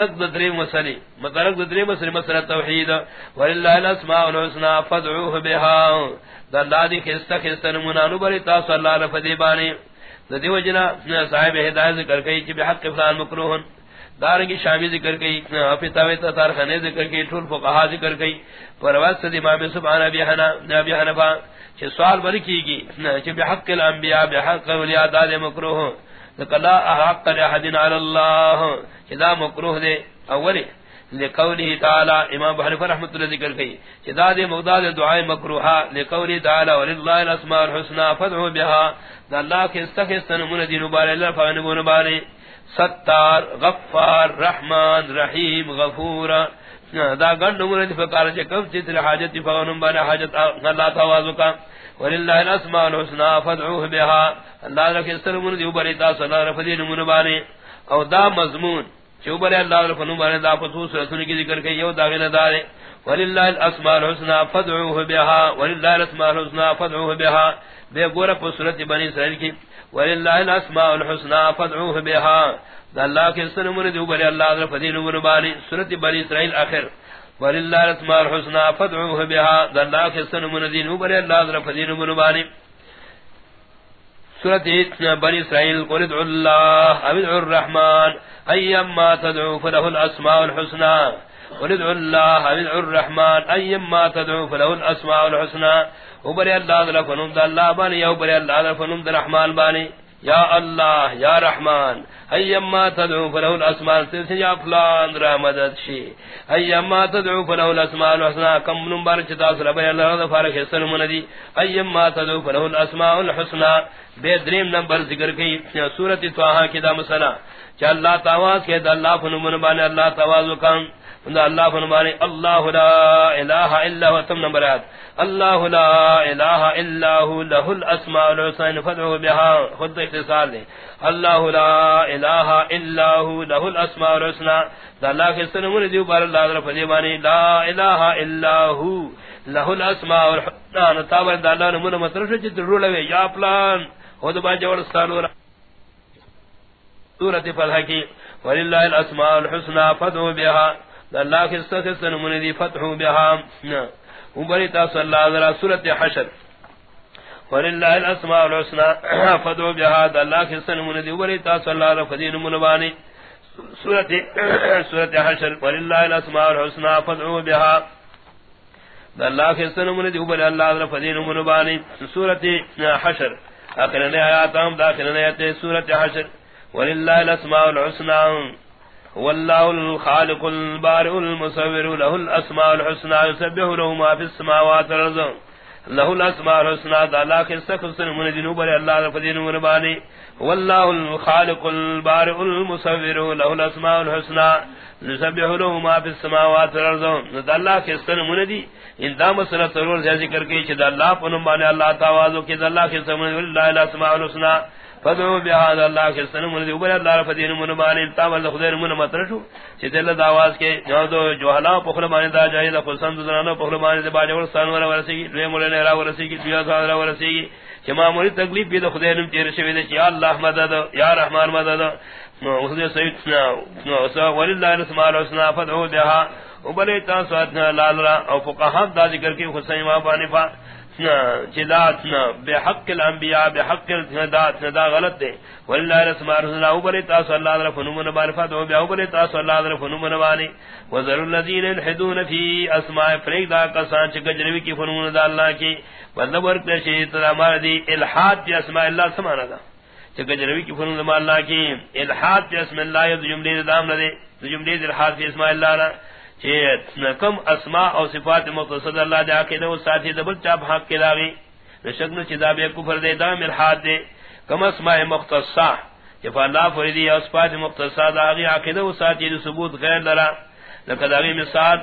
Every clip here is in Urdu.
دریم مسلی مطلق مسلی مسئلہ توحید. وللہ الاسماء الحسنى بها. خستہ خستہ تاسو اللہ بانی صاحب ہدایت ذکر کئی بحق فلان مکروہن. دارنگی شامی ذکر کئی اپی تاویت تارخانے ذکر کئی، ٹھول فقہا ذکر کئی. حنفا سوال بری کی گی چھ بحق الانبیاء، بحق ولیاء داد مکروہن. لقلا احق لحدن على الله اذا مكروه دے اولی لقوله تعالی، امام بحرف رحمت اللہ ذکر کی اذا دے مقداد دعائے مکروہا لقوله تعالی وللہ الاسماء الحسنى فادعوا بها. دا اللہ کے استخستن من دین بارے اللہ فانبون بارے ستار، غفار، رحمان، رحیم، غفور. دا گنڈ من دین فقار چکم چتر حاجت فانبون بارے حاجت اللہ تواضو کا۔ وللہ الاسماء الحسنى فادعوه بها۔ اللہ رکھ سلمون دی اوبر تا صلی اللہ رفدی نمون بانے۔ او دا مضمون چ اوبر اللہ رفنو بانے، دا خصوص رسول کی ذکر کہ یو داغن دار وللہ الاسماء الحسنى فادعوه بها۔ وللہ الاسماء الحسنى فادعوه بها۔ بے گورا پر بنی اسرائیل کی۔ وللہ الاسماء الحسنى فادعوه بها۔ دا اللہ کے سلمون دی اوبر اللہ در رفدی نمون بانے سورۃ بنی اسرائیل اخر وللہ الاسماء الحسنى فادعوه بها ذا الله كسن من دين وبر الله ذرا فدين من باني سورة بني اسرائيل قل ادعوا الله او ادعوا الرحمن. ايما تدعوا فله الاسماء الحسنى قل ادعوا الله او ادعوا الرحمن. ايما تدعوا فله الاسماء الحسنى وبر الله ذرا فنم ذا الله باني وبر الله ذرا فنم ذا الرحمن باني یا اللہ، یا رحمان ایما تدعو فلہ الاسماء الحسنى یا فلان را مدد شی. ایما تدعو فلہ الاسماء الحسنى کم نمبر چتا سر بے اللہ دا فارق حسن مندی ایما تدعو فلہ الاسماء الحسنى بے دریم نمبر ذکر کی سورۃ طه کی دا مسئلہ کہ اللہ تواز کے اللہ فنمن بان اللہ تواز کم اللہ فرمانے، اللہ لا الہ الا هو تم نمبر اللہ لا الہ الا هو له الاسماء الحسنى فدعوا بها خود اختصار دے اللہ لا الہ الا هو له الاسماء الحسنى اللہ کے سنمون دیو بار اللہ در فدیبانی لا الہ الا هو له الاسماء الحسنى نتابر اللہ نمون مطرف مطلب چتر رولوے یا پلان۔ خود با جوڑ ستانو را۔ سورة فلح وللہ الاسماء الحسنى فدعوا بها۔ اللہ کے سخن من دی فتح بها. وبری تا صلی اللہ علیہ سورۃ حشر. وللہ الاسماء الحسنى فدعوا بها. اللہ کے سخن من دی وبری تا صلی اللہ علیہ فدین من بانی سورۃ سورۃ حشر. وللہ الاسماء الحسنى فدعوا بها. اللہ کے سخن من دی وبری اللہ علیہ فدین من بانی سورۃ حشر. اخر نے آیات ہم داخل نے آیات سورۃ حشر. وللہ الاسماء الحسنى. والله الخالق البارئ المصور له الاسماء الحسنى يسبح له ما في السماوات والارض. له الاسماء الحسنى ذا کے سخص من جنوب اللہ فدین مربانی والله الخالق البارئ المصور له الاسماء الحسنى يسبح له ما في السماوات والارض. ذا اللہ کے سن من دی. ان دا مسئلہ ضرور ذکر کی کہ اللہ پنبانی اللہ تعالی کہ اللہ کے سن من اللہ الاسماء الحسنى فدعو بهذا الله کے سن من اوپر اللہ فدین من مان تاول خدای من مترشو چ دل دا آواز کے جو دو جوحلا پخل مان دا جائے دا پسند زنانو پخل مان دے باج ور سن ور ورسی دے مول نے را ورسی کی دیا دا ورسی کہ ما مری تکلیف بھی دا خدای نم تیر شوی دے یا اللہ مدد، یا رحمان مدد. نو خدای سید، نو سو وللہ الاسماء الحسنى فدعو بها. اوپر تا سوات لال را او فقہا دا ذکر کی حسین ما بانی فا چدات نہ بے حق الانبیاء بے حق الدات نہ دا غلط دے۔ والله الاسماء الحسنى او بری تا اللہ علیہ فنون معرفت او بیا بری تا اللہ علیہ فنون وانی وذر الذین يلحدون فی اسماء فرید دا کسان چ گجروی کی فنون دا اللہ کی۔ مطلب ورک شی ترا مار دی الحاد فی اسماء اللہ سمانا دا۔ چ گجروی کی فنون دا اللہ کی۔ الحاد فی اسماء اللہ جملے دام نہ دے۔ جملے الحاد فی اسماء اللہ کم اسماء او صفات مقتصد اللہ دے عقیدہ و ساتھی دبل چاپ حق کے داغی نشکن چیزا بے کفر دے، دا ملحاد دے. کم اسماء مختصہ. جفا اللہ فریدی او صفات مختصہ داغی عقیدہ و ساتھی یعنی دے ثبوت غیر لرا. لکہ داغی مثال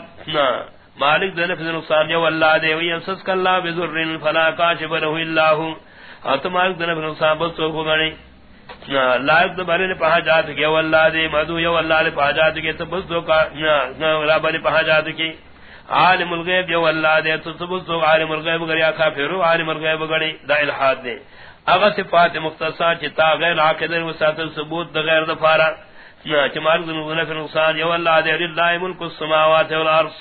مالک دے نفذ نقصان جو اللہ دے. وی انسس کاللہ بذرین فلا کاشف رہو اللہ اور تو مالک دے نفذ نقصان بس تو کو گنی لائق بارے نے پہا جات کے واللہ دے مدو، یو اللہ نے پہا جات کے تبس دو کا رب نے پہا جات کی۔ عالم الغیب، یو اللہ دے، تو تبس دو عالم الغیب گریا کافر عالم الغیب گڑی، دا الہاد دے۔ اگر صفات مختصر، چتا غیر عاقد و سات ثبوت دا غیر دفارا چمال ذنوبنا فی نقصان، یو اللہ دے، للہ ملک السماوات والارض۔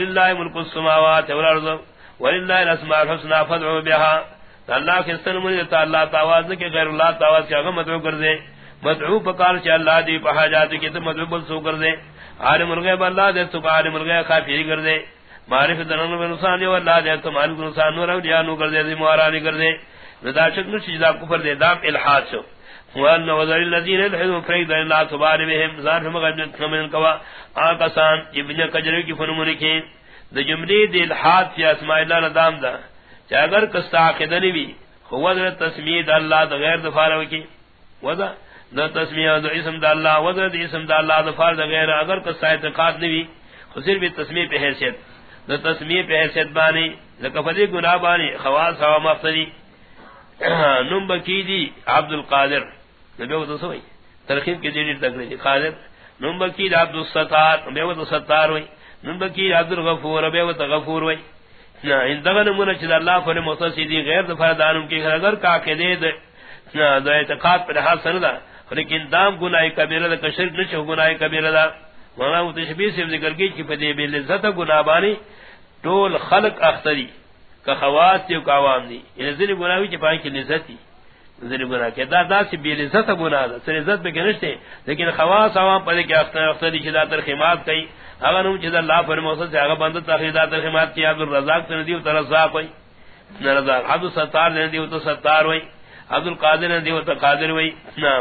للہ ملک السماوات والارض۔ وللہ الاسماء الحسنى فدعو بها۔ اللہ کے سن سلمنی تا اللہ تاواز کے غیر اللہ تاواز کیا مدعو کر دے۔ مدعو پکار چا اللہ دی پہا پہاجات کی تو مدعو بلسو کر دے۔ عالم الغیب اللہ دے تو عالم الغیب خافیری کر دے۔ معرف درن و نقصان یو اللہ دے تو مالک نقصان نور او جانو کر دے، دی موارانی کر دے۔ رضا شک نو چیزا کفر دے دام الحاد شو۔ وان وذر الذين يلحدون فريد الله تبارك بهم ظاهر مغد من کوا آکسان ابن کجری کی فرمانی کی۔ د جملے دی الحاد فی اسماء اللہ ندام دا۔ چا اگر کستا عقیدہ نوی خوضر تسمید اللہ دا غیر دفارو کی وضع دا تسمیہ دا اسم دا اللہ وضع دا اسم دا اللہ دفار دا غیر، اگر کستا اعتقاد نوی خسر بھی تسمیہ پہ حیثیت. دا تسمیہ پہ حیثیت بانی لکفدی گناہ بانی خواص ہوا مفتری نم بکی دی؟ عبد القادر نبی وہ تو سوئی ترخیب کی دیڑی تک رہی قادر. نم بکی دی؟ عبد الستار نبی وہ تو ستار ہوئی نم بکی عبد الغفور نبی وہ تو غفور ہوئی ان متصدی غیر اگر کا اعتقاد لیکن دام گناہ کبیرہ دا شرک نہ گناہ کبیرہ مولانا تشبیہ سے ذکر کی کہ پدی بے لذت گناہ بانی ٹول خلق اختری کا خواص تے عوام دی ان ذری گناہ وچ پای کی لذت دی ذری گناہ کہ دا دا سی بے لذت گناہ دا سر عزت پہ لیکن خواص عوام پر کہ اختری چدا ترخیمات کئی اگر نو چدا اللہ پر موصل سے، اگر بندہ تخیدات ترخیمات کی، عبد الرزاق تے ندیو ترزاق ہوئی نرزاق عبد الستار ندیو تو ستار ہوئی، عبد القادر نے دیو قادر وئی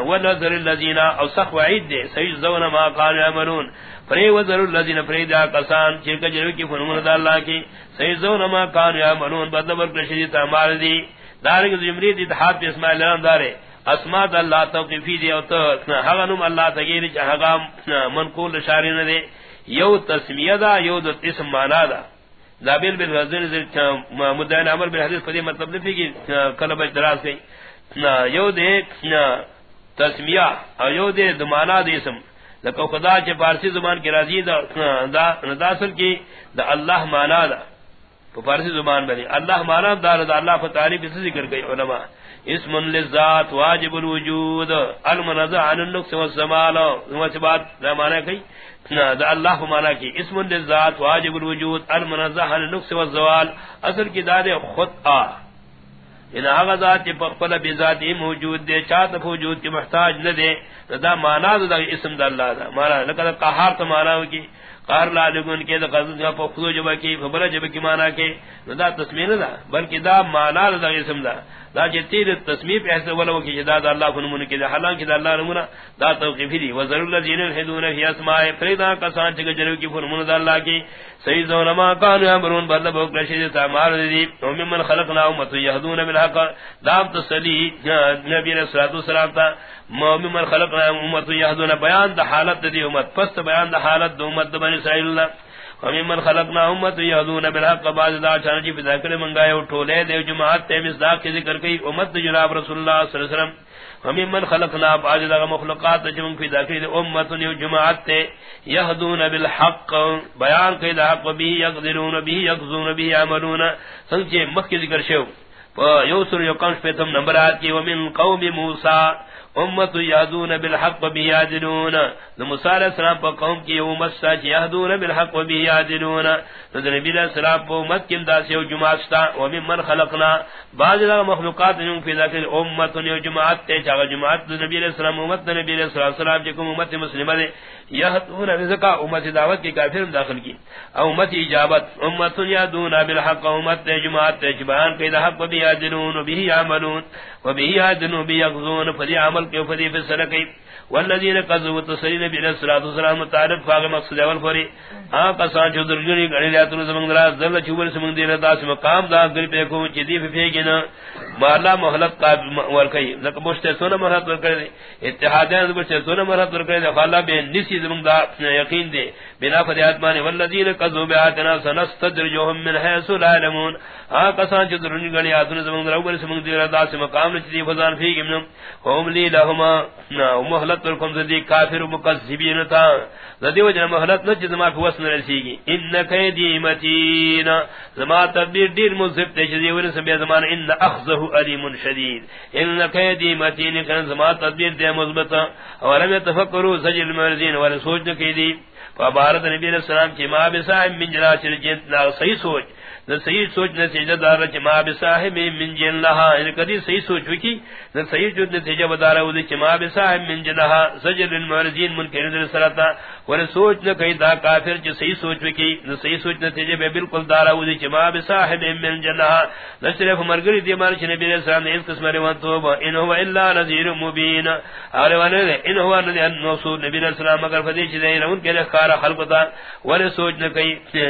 ونذر الذين او سخ وعید دے سید زون ما قال یعملون فری وذر الذين فريدا قسان چھ کجرو کی فرمان اللہ کی سید زون ما قال یعملون بدبر کشید اعمال دی، دارنگ جمرید اتحاد اسماعیل نام دارے اسماء اللہ توقیفی دی او تو ہغنم اللہ تغیر چہغام منقول شاری نہ دے you Tasmiya the, you the اسم معنا دا. ذابل بن غزل مدعن عمر بن حدیث فدی مطلب نہیں کہ کلب اجراس گئی you they Tasmiya, O you دے دمانا دے اسم. لکو خدا چے پارسی زبان کی راضی دا دا نداسل کی دا اللہ مانا دا. پارسی زبان بنی، اللہ مانا دا دا اللہ فتعالی بھی ذکر گئی علماء. اسم للذات واجب الوجود. المنزع عن النقص والزمال. ومسبات دا مانا کئی؟ دا اللہ مانا کی. اسم للذات واجب الوجود. المنزع عن النقص والزوال. اصل کی دا خود آ. ان هغه ذات چې په خپل به ذات موجود دي چاته وجود کې محتاج نه دي دا معنا دا دا اسم د الله دا. معنا لکه قهار ته معنا وکي قهر لا لګون کې د غزل په خپل جبه کې په بل جبه کې معنا کې دا تسمین نه ده دا دا اسم دا. دا چې تیر تسمیه په حساب ولو کې دا د الله په نوم کې دا حالانکه دا الله نومونه دا توقیفی دي. وزر الذين يلحدون في اسماء فريدا کسان چې جنو کې فرمون د الله کې سید علماء كانوا يامرون بل بوک رشید تعمال دي او ممن خلقنا امه يهدون بالحق. دام تسلی نبی رسول الله صلی الله علیه وسلم خلقنا امه يهدون. بیان د حالت دی امت. پس بیان د حالت د امت بنی اسرائیل اللہ ومن خلقنا امت یهدون بالحق بعد ذا چانجی پیدا کرے منگائے ٹھولے دیو جماعت تے مصداق کے ذکر کی امت جناب رسول اللہ صلی اللہ علیہ وسلم۔ ومن خلقنا بعد ذا مخلوقات جمع پیدا کرے امت یو جماعت تے یهدون بالحق۔ بیان کہ حق بھی یقدرون بھی یقزون بھی عملون سنچے مخ کے ذکر شو یوسر یو کانش پہ تم نمبرات کی۔ ومن قوم موسی۔ امت یادون بالحق و بیادلون. موسی علیہ السلام پر قوم کی امت سچ یادون بالحق و بیادلون. نبی علیہ السلام پر امت کی داسی و جماعت تا و ممن خلقنا. بعض مخلوقات یوں فی ذکر امت و جماعت تے چا جماعت. نبی علیہ السلام امت، نبی علیہ السلام جکم امت مسلمہ دے. یہدون رزقا، امت دعوت کی کافر داخل کی۔ امت اجابت، امت یادون بالحق امت جماعت بیان کہ حق و بیادلون و به یعملون، و به یادلون و به یغزون، فدی عمل کے فدی فسر کی۔ والذین قذوا تسلین نبی علیہ الصلوۃ والسلام تعرف فاغ مقصد اول فری ہاں کسان جو درجنی گڑی لیا تو زمن درا ذل چوبر سمن دی رتا اس مقام دا گر پہ کو چدی پہ گنا مالا محلت کا ور کئی زک مشتے سن مرحت ور کرے اتحاد ہے زک سن مرحت ور کرے فلا بے نسی زمن دا یقین دے۔ بنا فریاد مانے والذین قذوا بیاتنا سنستدرجهم من حيث لا يعلمون ہاں کسان جو درجنی گڑی اتن زمن درا ور سمن دی رتا اس مقام چدی فزان فی گنا قوم لی لهما محلت ترکم زدی کافر مکذبین تا۔ زدی وجہ محلت نچ زما کو وسن رسیگی۔ ان قیدی متین۔ زما تدبیر دیر مذہب تے جدی ور سبی زمان، ان اخذه علیم شدید۔ ان قیدی متین، کن زما تدبیر دے مثبت اور ہم تفکروا سجل مرزین ور سوچ نہ کی دی۔ فبارت نبی علیہ السلام کی ما بصاحب من جلا چل جنت لا صحیح سوچ۔ نہ صحیح سوچ نہ سجدہ دار چ ما بصاحب من جن لها ان یعنی کدی صحیح سوچ وکی۔ نہ صحیح جو نہ سجدہ دار ودی چ ما بصاحب من جن لها سجد المرزین منکر در صلاتا ور سوچ نہ کئی دا کافر چ صحیح سوچ وکی صحیح سوچ نہ سجدہ بالکل دار ودی چ ما بصاحب من جن لها نہ صرف مرگری دی مار نبی علیہ السلام اس قسم روان تو ان هو الا نذیر مبین۔ اور ون ان هو نبی علیہ السلام مگر فدی چ دے، ان کے خار خلق تا ور سوچ نہ کئی،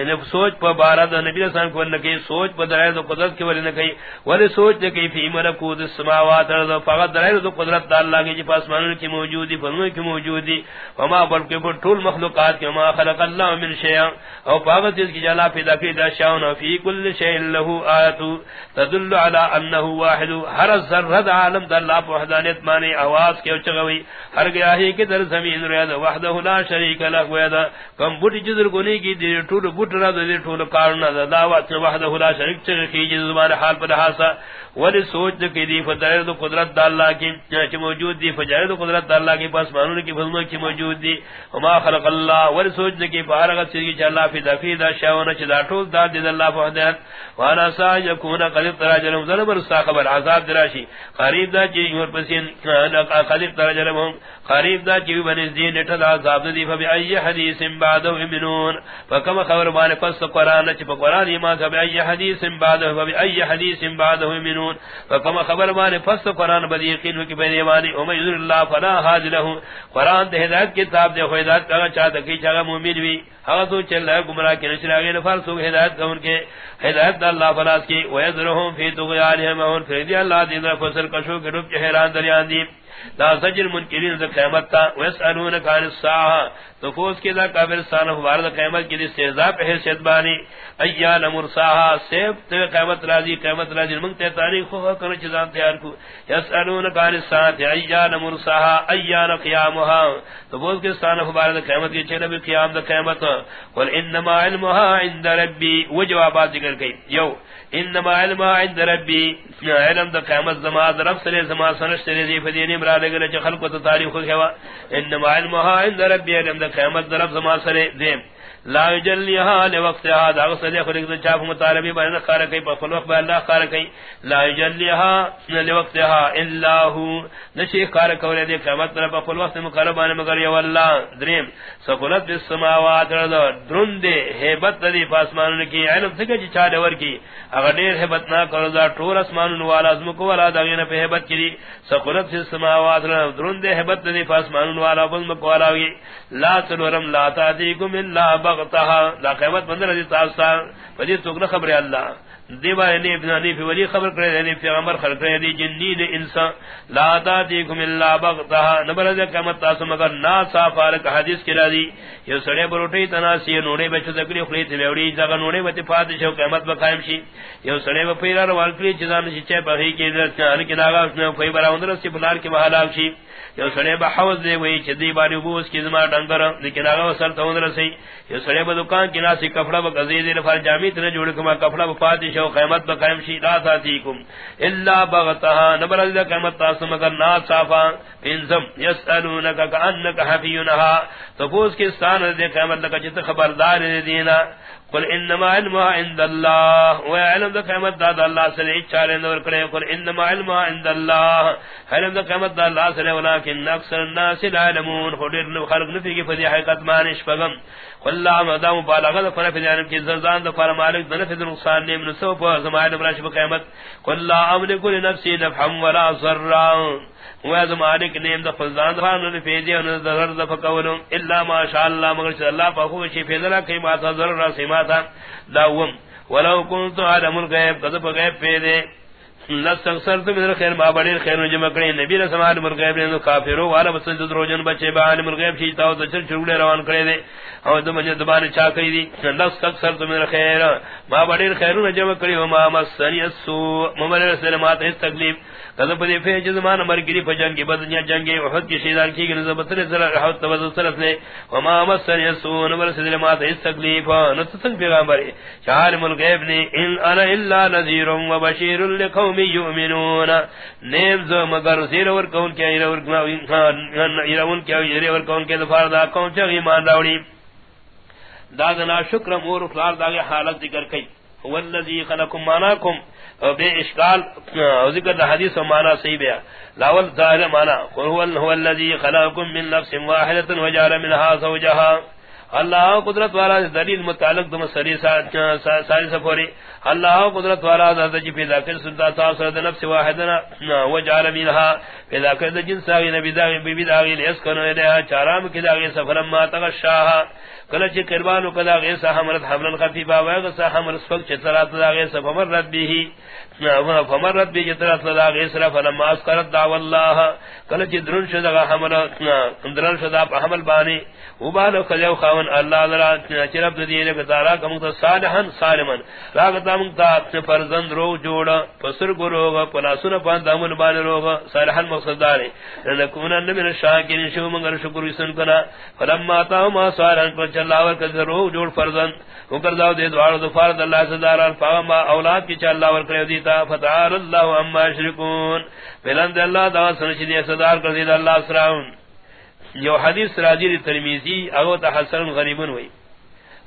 نہ سوچ پر بارہ نبی علیہ السلام کو نہ کئی، سوچ پر درائے قدرت کے ور نہ کئی۔ ور سوچ نہ کئی، فی ملکوت السماوات والارض فقط درائے تو قدرت اللہ کی جی، جس آسمان کی موجودی فرمائے کی موجودی وما بلکہ پر طول مخلوقات کے ما خلق اللہ من شیء او فقط اس کی جی، جلا پیدا کی دا شاؤن فی کل شیء له آیت تدل علی انه واحد۔ ہر ذرہ عالم در اللہ وحدانیت معنی آواز کے چگوی ہر گیا ہی کہ در زمین رہا وحدہ لا شریک له وحدہ کم بوٹی جدر گونی کی، دی ٹول بوٹ را دی ٹول کارنا دا دعوت وحدہ لا شریک چھ کی جز زبان حال پر حاسا ولی سوچ کی دی فدائر دو قدرت قدرت اللہ کی چھ موجود دی، فجائد قدرت اللہ کی پاس مانون کی، فضلوں کی موجود دی۔ وما خلق اللہ ور سوچ کی فارغت سیدی چھ اللہ فی دفی، دا شاونا چھ دا ٹول دا دی اللہ فہدیت وانا سا یکونا قدر تراجلہم ظلم رسا خبر عذاب دراشی۔ قریب دا چھ یور پسین قدر تراجلہم قریب دا چھ بنی دین نٹھل عذاب دی، فبی ای حدیث بعدو امنون فکم خبر بان پس قرآن چھ قرآن ایمان فبی ای حدیث بعدو فبی ای حدیث بعدو امنون فکم خبر بان پس قرآن بدی یقین کی بین ایمانی امی یذر اللہ فلا حاج لہو۔ قرآن دے ہدایت کتاب دے خوی ہدایت چاہتا کی چاہتا مومن بھی۔ ہوا تو چل رہا گمراہ کے نشر آگے نفر سوگ ہدایت کا ان کے۔ ہدایت اللہ فلاس کی۔ ویدرہم فی تغیانہم اور فردی اللہ دین رفسر کشو کے ڈب چہران دریان دی۔ دا سجر منکرین دا قیمت تا ویسالون کان الساعہ تو فوز کی دا کافر سانہ فبارد قیمت کی دی استعزاء پہ حیثیت بانی. ایان مرساہا سیب تو قیمت راضی قیمت راضی منگتے تاریخ خوخ کرنے چیزان تیار کو. یسالون کان الساعہ ایان مرساہا، ایان قیامها تو فوز کی سانہ فبارد قیمت کی چھے نبی قیام دا قیمت قل انما علمها عند ربی. وہ جوابات ذکر کئی. یو انما علم عند ربي. علم د قیامت زما رب سره زما، سنشت دی فدین مراد لګل چې خلق ته تاریخ ہوا انما علم عند ربي، علم د قیامت رب زما سره دی. لا یجلیها لوقتها. دا غسل خلق دا چاپ مطالبی بین خار کئی پر خلق با اللہ خار کئی لا یجلیها لوقتها الا هو. نشی خار کولے دے قیامت پر پر وقت مقربان مگر یو اللہ دریم. سقلت بالسماوات درن دے ہیبت دی پاسمان کی علم سکے چ چا دور کی اگر دیر ہیبت نہ کرو دا ٹور اسمان والا ازم کو والا دا نے پہ ہیبت کی سقلت بالسماوات درن دے ہیبت دی پاسمان والا ازم کو والا لا تلورم، لا تاتیکم الا بغتها لا قیمت بندر دی تاستا فجی تو خبر اللہ دیوا نے یعنی ابن حنیف ولی خبر کرے یعنی پیغمبر خبر کرے دی جنی دے انسان لا تاتیکم الا بغتها نبر دے قیامت تاس مگر نا صاف ال حدیث کرا دی یہ سڑے بروٹی تناسی، نوڑے بچ تکلی خلی تے وڑی جگہ نوڑے بت فات شو قیامت با قائم شی۔ یہ سڑے و پیرا روال کلی چزان چے بہی کی رچان کی داغا نے کوئی برا اندر سی بلار کی بہالا شی۔ یو سڑے با حوض دے وہی چدی باری بوس کی زما ڈنگر، لیکن اگا وصل تو اندر سی۔ یو سڑے دکان کی ناسی کپڑا با گزی دے فر جامی تے جوڑ کما کپڑا با شو قیامت با قائم شی، لا ساتیکم الا بغتها نبر ذا قیامت تاسم مگر نا صافا۔ انزم یسالونک کانک حفیونها تو پوس کے ستان دے قیامت لگا چت خبردار دینا۔ قل انما علم عند الله وعلم ذا قیامت داد اللہ سے چارے اچھا نور کرے۔ قل انما علم عند الله علم ذا قیامت داد اللہ سے ولكن اکثر الناس لا يعلمون خدر خلق نفی کی فضی حقیقت مانش پغم قل لا مدام بالغ فر فی یعنی جانب کی زرزان دا فر مالک دن فی نقصان نے من سو پر زمان براش قیامت. قل لا املک لنفسی نفحا ولا ضرا. وازم مالک نیم دا فزان خان نے فیدی ان ضرر دا فقول الا ما شاء الله، مگر چ اللہ پاکو شی فیدلا کی ما ضرر سیما تھا داوم. ولو كنت علم الغیب قد غیب پیدے لستغسرت ما خیر جمع کرے نبی نے سمال مرغیب نے والا دروجن بچے با عالم مرغیب روان کرے دے۔ او چا دی۔ ما خیر۔ جمع کرے مسنی السو اس تکلیف۔ فے فجن کی بدنیا جنگ احد کی شیدان کی گن سر رحمت نے۔ وما مسنی السو اس تکلیف۔ پیغمبر نے، ان انا الا نذیر و بشیر لقوم قوم یؤمنون. نیم ز مگر زیر ور کون کے ایر ور ایر ور کے ایر ور کون کے دفار دا کون چ ایمان راوڑی. دادنا شکر مور فلار دا حالت ذکر کئی. هو الذی خلقکم ماناکم بے اشکال ذکر دا حدیث و مانا صحیح بیا. لاول ظاہر مانا هو الذی خلقکم من نفس واحدة وجعل منها زوجها. اللہ قدرت والا دلیل متعلق دم سری ساری سفوری۔ اللہ قدرت والا ذات جی پیدا کر سنتا تا سر نفس واحدنا وجعل منها پیدا کر جنس اگے نبی دا بی بی دا گے اس کنو الہ چارام کی دا سفرم سفر ما تغشاها کل چ قربانو کدا گے سا حمرت حمل خفیفا و سا حمل سفق چترات دا گے سفر رد بھی فمرت بھی جترات دا گے سرا فلما اسکرت دعو اللہ کل چ درن شدا حمل درن شدا حمل بانی وبالو کلیو خاون اللہ ذرا چرب دینے کے دارا کم تو صالحن صالمن راگتا منتا فرزند رو جوڑا پسر گروگا پلاسون پان دامن بان روگا صالحن مقصد دارے لنکونن من الشاکرین شو منگر شکر سن کنا فلما آتاو ما صالحن پر چلاور کسی رو جوڑ فرزند، وکر داو دے دوارو دفارد اللہ سداران فاما اولاد کی چلاور کرے دیتا فتعال اللہ اما شرکون فلند اللہ دا سنشدی صدار کر دیتا اللہ سراؤن۔ یو حدیث راجی ترمیزی، اگو تا حسن غریبن وی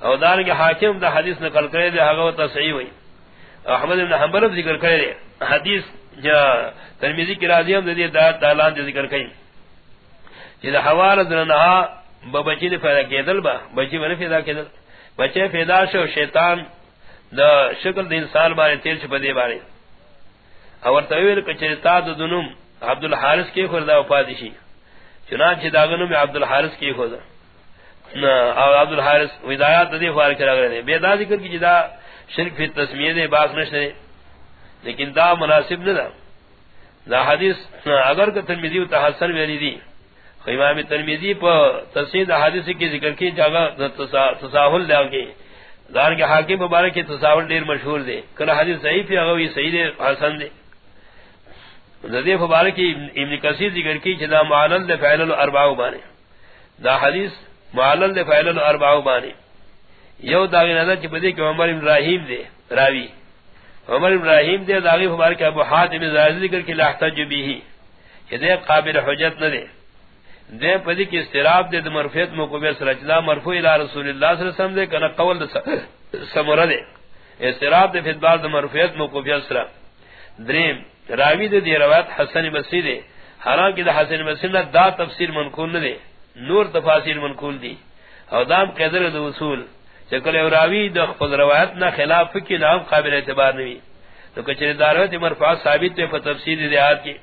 او دار کے حاکم دا حدیث نقل کرے دے، اگو تا صحیح وی احمد بن حنبل ذکر کرے دے۔ حدیث جا ترمیزی کی راضی ہم دے دا دالان دے ذکر کئی جی دا حوال درنہا با بچی دے فیدا کیدل با. بچی بنا فیدا کیدل. بچے فیدا شو، شیطان دا شکل دا انسان بارے تیر چپا دے بارے اور تویل کچھتا دا دنم عبدالحارس کے خوردہ وفادشی چنانچہ داغنو میں عبد الحارث کی خود اور عبد الحارث ہدایات دی فار کرا گئے بے دا ذکر کی جدا شرک فی تسمیہ دے باس نشنے لیکن دا مناسب نہ دا حدیث اگر کہ ترمذی و تحسن ویلی دی. امام ترمذی پر تفسیر حدیث کی ذکر کی جگہ تساہل لے کے دار کے حاکم مبارک کی تساہل دیر مشہور دے کل حدیث صحیح فی اگوی صحیح دے حسن دے ندی فبارکی ابن کثیر ذکر کی جدا معلل دے فعل الاربع بانے دا حدیث معلل دے فعل الاربع بانے یو داغی نظر چ بدی کہ عمر ابراہیم دے راوی. عمر ابراہیم دے داغی فبارک ابو حاتم زاہد ذکر کی لاحتج بیہی کہ دے قابل حجت نہ دے دے پدی کی استراب دے مرفیت مقبل سرچدا اچھا مرفوع الى رسول اللہ صلی اللہ علیہ وسلم دے کنا قول سمرہ دے. استراب دے فدبار دے مرفیت مقبل سرا دریم، راوی دے دی روایت حسن بصری دے. حالانکہ دا حسن بصری نہ دا تفسیر منقول دے نور تفاسیر منقول دی. او دام قدر دے اصول. چکل راوی دا خپل روایت نہ خلاف کی نام قابل اعتبار نہیں تو کچھ داروت مرفوع ثابت تے تفسیر دی آیات کی.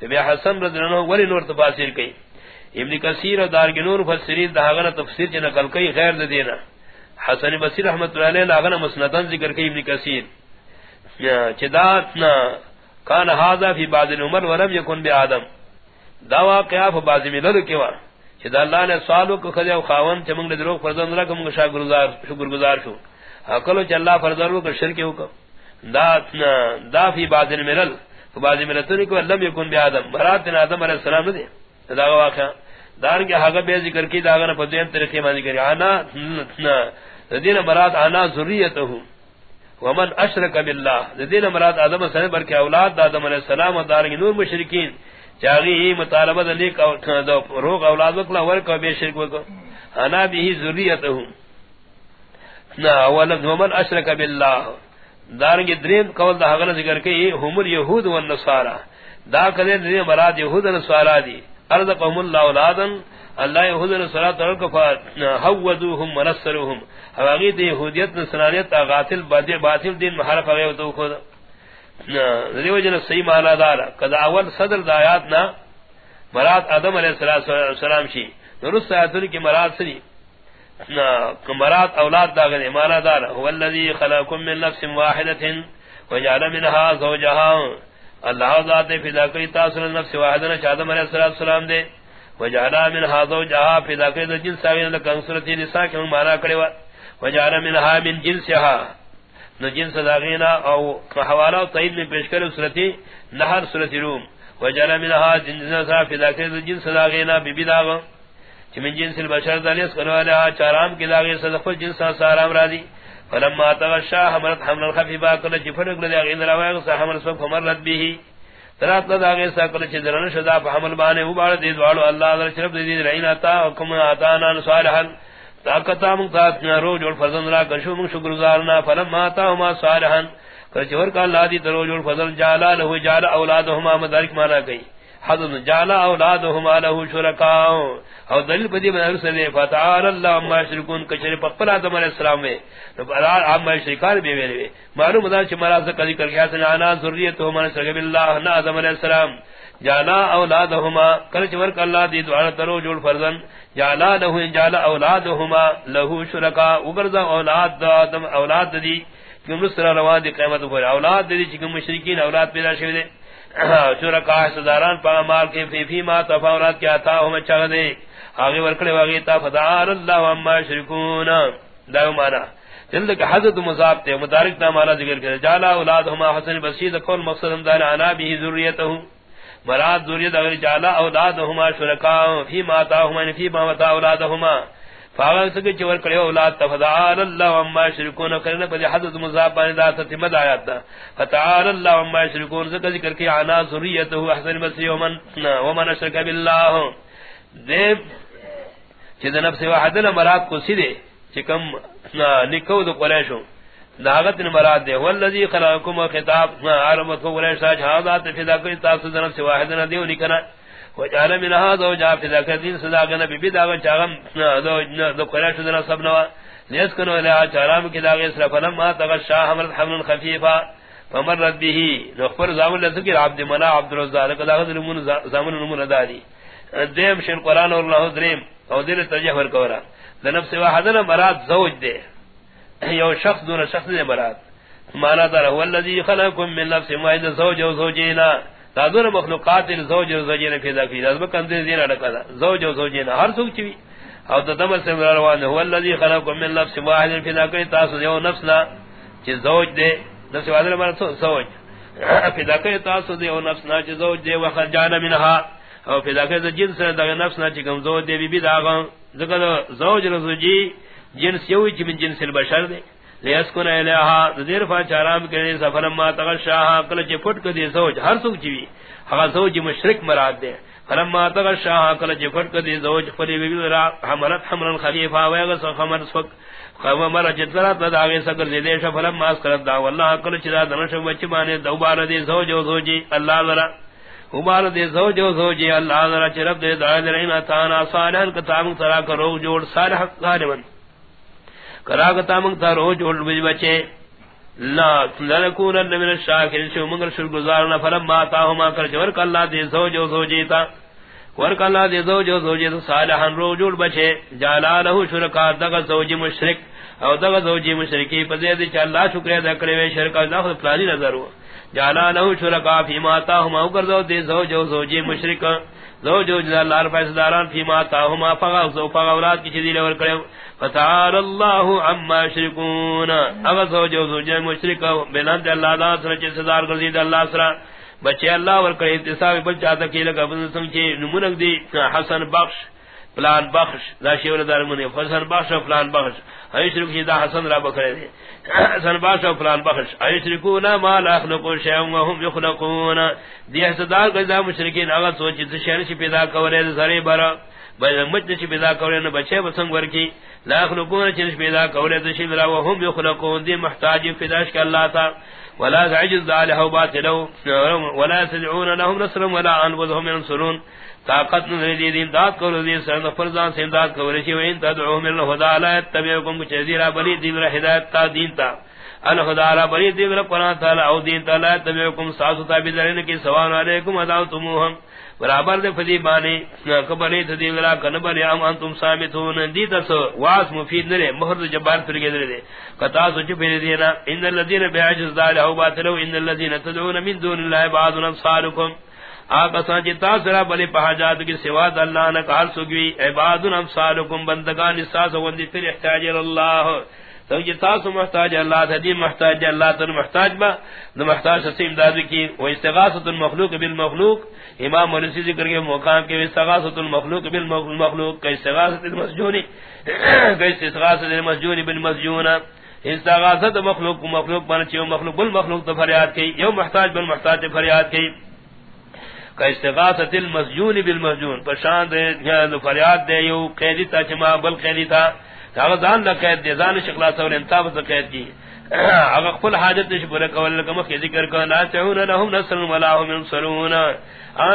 تو بے حسن رضی اللہ عنہ ولی نور تفاسیر کی ابن کثیر دار کے نور فسرین دا تفسیر چ نقل کئی غیر دے دینا حسن بصری رحمتہ اللہ علیہ لاغنا مسندن ذکر کی ابن کثیر. چدات نہ کان هذا فی بعض العمر ولم يكن بآدم دا واقعہ بعض میں لد کیوا کہ اللہ نے سوالو کو خدای او خاون چمنگ نے دروغ فرزند رکم شکر گزار شکر گزار شو عقل چ اللہ فرزند کو شرک ہو دا دا فی بعض الملل. بعض ملتوں کو لم يكن بآدم برات آدم علیہ السلام دے دا واقعہ دار کے حق بے ذکر کی داغن نہ پدین طریقے میں ذکر انا دین مراد انا ذریته. ومن اشرک بالله. ذین مراد ادم سے بر کے اولاد آدم علیہ السلام اور دار نور مشرکین. چاغی مطالبہ علی کا روغ اولاد وکلا ور کو بے شرک کو انا به ذریته. نا اول ومن اشرک بالله. دار کے دریم قول دا غلط ذکر کہ هم اليهود والنصارى دا کدے دین مراد یہود و دی ارزقهم الله اولادا اللہ یہود نصرات ترک فحوذوهم ونصروهم. اواغی دی یہودیت نصرانیت غاتل باطل باطل دین محرف اگے تو خود. دیو جن صحیح معنی دار کذا اول صدر دایات نا مراد آدم علیہ السلام شی درست آیاتن کی مراد سری مراد اولاد داغنے معنی دار هو الذی خلقکم من نفس واحدۃ وجعل منها زوجها. اللہ ذات فدا کئی تاثر نفس واحدنا چادم علیہ السلام دے وجعلا من هذا جہا فدا کئی دو جنس آگین لکن صورت نساء کی مانا کرے وجعلا منها من ها من جنسها نو جنس داغینا او حوالا و طیب میں پیش کرے صورت نحر صورت روم۔ وجعلا منها جنس فدا کئی دو جنس داغینا بی بی داغا چی جنس البشر دلیس کنوالا چارام کی داغی صدق جنس سارام را دی۔ فلما تغشا حملت حمل الخفيفا كل جفرق لدي اغين رواق حمل سوف مرت به. ثلاث لدى غيسا كل چدرن شدا فحمل بانه وبعد دي دوالو الله ذر شرف دي رعين اتا وكم آتانا صالحا. طاقتا مقتاتنا روج والفضل را كشو من شكر زارنا فلما آتاهما صالحا كل چور کا اللہ دی تروج والفضل جالا له جالا اولادهما مدارك مانا گئی. حضن جعل اولادهما له شركاء او دلیل بدی من ارسل فتعال الله عما يشركون کچری پپل آدم علیہ السلام میں. فرار عما شرکار بھی ویلے معلوم دا چ مراد سے کلی کر گیا سن انا ذریته من سرگ بالله نا آدم علیہ السلام. جعل اولادهما کل چور اللہ دی دعا ترو جوڑ فرزن. جعل له جعل اولادهما له شركاء وبرز اولاد دا آدم، اولاد دی کہ مصر رواد قیامت پر. اولاد دی کہ مشرکین اولاد پیدا شوی شرکا حصداران پا مال کے فی فی ما تفاورات کیا تا ہم اچھا چاہ دے آگے ورکڑے واگی تا فدار اللہ وما شرکون دائیو مانا۔ جلد کہ حضرت مصاب تے مدارک تا مالا ذکر کرے۔ جالا اولاد ہما حسن بسید کون مقصد ہم آنا بھی ذریتہو مراد ذریت اگر جالا اولاد ہما شرکا فی ما تا ہما یعنی فی ما تا اولاد ہما فاغل سکے چور کرے اولاد تفضال اللہ وما شرکون کرنے پر حضرت مضاف بانی دا تتمد آیات فتعال اللہ وما شرکون سکے ذکر کی عنا ذریته احسن مسیح ومن ومن اشرک باللہ۔ دے چیز نفس وحدنا مراد کو سیدے چکم نکو دو قریشو۔ داغت مراد دے، والذی خلقکم خطاب عالمت کو قریشا جہازات فدا کوئی تاثر نفس واحدنا دیو نکنا۔ وجعل من هذا وجاء في ذاك الدين صداقنا ببدا وچاغم دو قرش دنا سبنوا ليسكنوا الى چارام کی داغ اسرا فلما تغشى حمل حمل خفيفا فمرت به نخبر زامن لذكر عبد منا، عبد الرزاق داغ من زامن من دادی دیم شن قران اور اللہ دریم، او دل تجہر کورا نفس واحدنا مراد زوج دے یو شخص دون شخص دے مراد. مانا دار هو الذي خلقكم من نفس واحده زوج وزوجين تادور مخلوقات زوج و زوجین پیدا کی لازم کندے دینا لکا زوج و زوجین ہر سوچ بھی او تدمر سے روان هو الذي خلق من نفس واحد پیدا کی تاس یو نفس نا کہ زوج دے نفس واحد مر زوج. پیدا کی تاس یو نفس نا کہ زوج دے وخرجان منها. او پیدا کی جنس دا نفس نا کہ زوج دے بی بی دا ذکر زوج و زوجی جنس یو من جنس البشر دے لیسکن الیہا دیر فا چارام کرنے سفرم ما تغشاہا کل چی فٹ کدی زوج ہر سوک چیوی حقا زوج مشرک مراد دے فلم ما تغشاہا کل چی فٹ کدی زوج فلی بی را، حملت حملا خلیفا ویغس خمر سفک قوم خمر جترات نداغی سکر زیدیش فلم ما اسکرت دا واللہ کل چی دا دنشم وچی بانے دوبار دی زوج و زوجی اللہ ذرا عمار دے زوج و زوجی اللہ ذرا چی رب دے دعا درین اتانا صالحا کتاب ترا کرو جوڑ صالح، ظالمن. کراغتا منگ تا رو جوڑ بج بچے۔ لا لنکون من الشاکر شو منگل شر گزارنا فلم ما تاہما کر ورک اللہ دے زوج و زوجیتا ورک اللہ دے زوج و زوجیتا صالحا رو جوڑ بچے۔ جالا لہو شرکا دغا زوج مشرک۔ او دغا زوج مشرکی پزید چا اللہ شکر ادا کرے وے شرکا دا خود پلانی نظر ہوا۔ جالا لہو شرکا فی ما تاہما اگر دو دے زوج و زوج مشرک۔ زوج و جلال اللہ رفع داران فی ما تاہما فغا فغا اولاد کی چیزی لور کرے. فتعال اللہ عما شرکون اگر زوج و زوج مشرک بلند اللہ دا سر چی صدار گردید اللہ سر بچے اللہ ورکڑے اتصاب بل چاہتا کی لگا بزن چی نمونک دی، حسن بخش. فلان بخش، دا شیول دار منی فسن بخش و فلان بخش. ای شرک دا حسن را بکرے دی. حسن بخش و فلان بخش. ای شرکون ما لا اخلقون شیعون وهم یخلقون. دی حسدار گردہ مشرکین اگر سوچی تشیرش پیدا کورے دی برا مجد چی پیدا کولے نہ بچے بسنگ ورکی؟ لا خلقون چنش پیدا کولے تو شی بلا وهم یخلقون دی محتاج فداش کہ اللہ تا. ولا عجز ذالہ باطلو ولا تدعون لهم نصر ولا انفسهم ينصرون. طاقت نہ دی دین داد کو دی سر فرزان سے امداد کو رشی وین تدعو من الهدى لا تتبعكم كثيرا بلی دین ہدایت تا دین تا. الخدا لا بلی دین قران تعالی او دین تعالی تبعكم ساس تابعین کی سوال علیکم ادعوتموهم برابر دے فدی بانے قبلی تدی ولا کن بلی ام انتم ثابتون دی تس واس مفید نرے مہر جبار پر گدرے دے قطا سوچ پھر دینا، ان الذين بعجز ذال او باطلوا ان الذين تدعون من دون الله بعض انصاركم آقا جتا سرا بلی پہاجات کی سواد اللہ نے کہا سگوی عباد امثالکم بندگان استاس وندی تر احتاج اللہ تو جتا سو محتاج اللہ تدی محتاج اللہ تر محتاج با، نو محتاج سے امداد کی، و استغاثۃ المخلوق بالمخلوق، امام مرسی ذکر کے مقام کے استغاثۃ المخلوق بالمخلوق کا استغاثۃ المسجون کا استغاثۃ المسجون بالمسجون، استغاثۃ مخلوق مخلوق بن چیو، مخلوق بالمخلوق تو فریاد کی، یو محتاج بالمحتاج فریاد کی۔ کا استغاثت المسجون بالمسجون، پشان دے دے فریاد یو قیدی تا چما، بل قیدی تا۔ دان نہ قید دے زان شکلا سور انتاب تا قید کی اگر خپل حاجت نش پورا کول لکم کی ذکر کو لا تعون لهم نصر ولا هم ينصرون.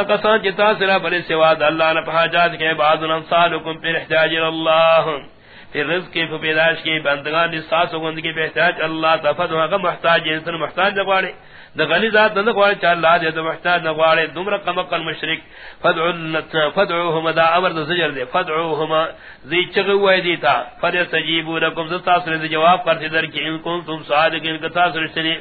کا سان جتا سرا بل سوا اللہ نے حاجات کے بعد انصارکم پر احتیاج اللہ پھر رزق کی پیدائش کی، بندگان ساس گند کی احتیاج، اللہ تفد کا محتاج انسان محتاج نہ دا غنی ذات نہ کوئی چا اللہ دے تو محتاج نہ کوڑے دمر کم کل مشرک فدعو فدعوهم دا امر دا زجر دے فدعوهم ذی چغ وے دیتا فر سجیبو لكم ذتا سر دے جواب کرتے در کہ ان تم صادقین، کتا سر سنی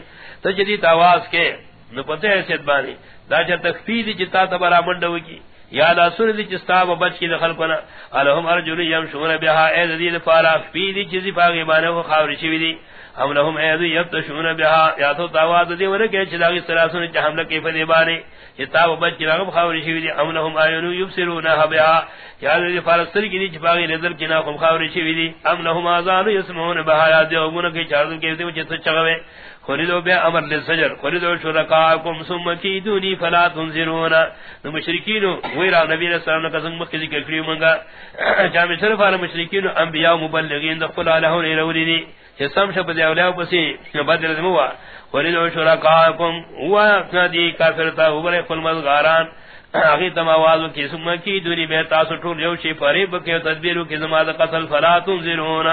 تجدید آواز کے، نو پتہ ہے سید بانی، دا چ تخفید جتا تبرا منڈو کی۔ یا دا سر دی چستا و بچ کی دخل کنا الہم ارجل یمشون بها اے ذی فارا فی دی چیزی پاگی بانے کو خاورشی وی دی. ام لهم ايذ يبتشون بها يا تو تواز دی ور کے چلاگی سراسن چ حملہ کی فدی بانے. بارے کتاب بچ کی رغب خاوری شی دی. ام لهم اينو يبصرون بها یا دی فلسطین کی دی باغی نظر کی نا خم خاوری شی دی. ام لهم اذان يسمعون بها یا دی وگن کی چارن کی دی چ چگوے خریدو بے امر للسجر خریدو شرکاکم ثم کیدونی فلا تنظرون. مشرکین ویرا نبی علیہ السلام نے قسم مکہ ذکر کریو منگا. جامع صرف علی مشرکین انبیاء مبلغین دخل علیہم الى سم شپ دے اولیاء پسی بدل زموا خریدو شرکاکم ہوا دی کافر تا وبر کل مزغاران اگی تم آواز کی سم کی دوری بے تاسو ٹھول یو شی فریب کے تدبیر کی زماد قتل فلا تنذرون.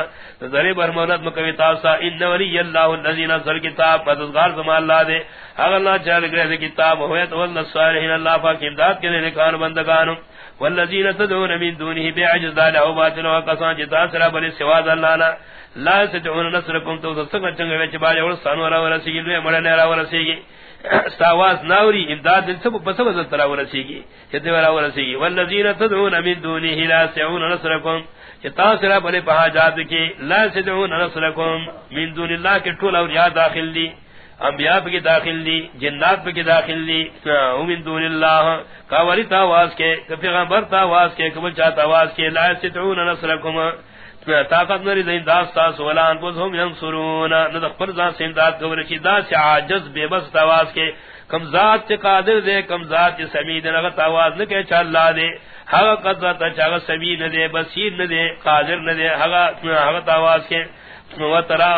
ذری بر مولد مکوی تاسا، ان ولی اللہ الذی نزل کتاب مددگار زما اللہ دے. اگر اللہ چل گئے کتاب ہوئے تو اللہ اللہ پاک امداد کے لیے کان بندگانوں والذین تدعون من دونه بعجز ذلك باطل وقصان جتا سرا بل سوا اللہ لا لا ستعون نصرکم، تو سکن چنگ وچ باج اور سانو را ورسی گی مڑ نے را ورسی گی استواز ناوری امداد دل سب بس بس ترا ورسی گی چتے ورا ورسی گی والذین تدعون من دونه لا ستعون نصرکم. چتا سرا بل پہا جات کی لا ستعون نصرکم. من دون اللہ کے ٹول اور یا داخل دی انبیاء پہ داخل دی جنات پہ داخل دی من دون اللہ کاوری تا آواز کے پیغمبر تا آواز کے کبل چاہتا آواز کے لا ستعون نصرکم. طاقت نری دین داس داستا سولان کو ہم ینصرون نہ فرضا سیندات کو رچی دا سے عاجز بے بس تواز کے کم ذات سے قادر دے کم ذات کے سمید نہ تواز نہ کہ چا اللہ دے ہا قدرت چا سمید نہ دے بصیر نہ دے قادر نہ دے ہا ہا تواز کے و ترا